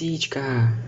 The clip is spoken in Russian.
птичка.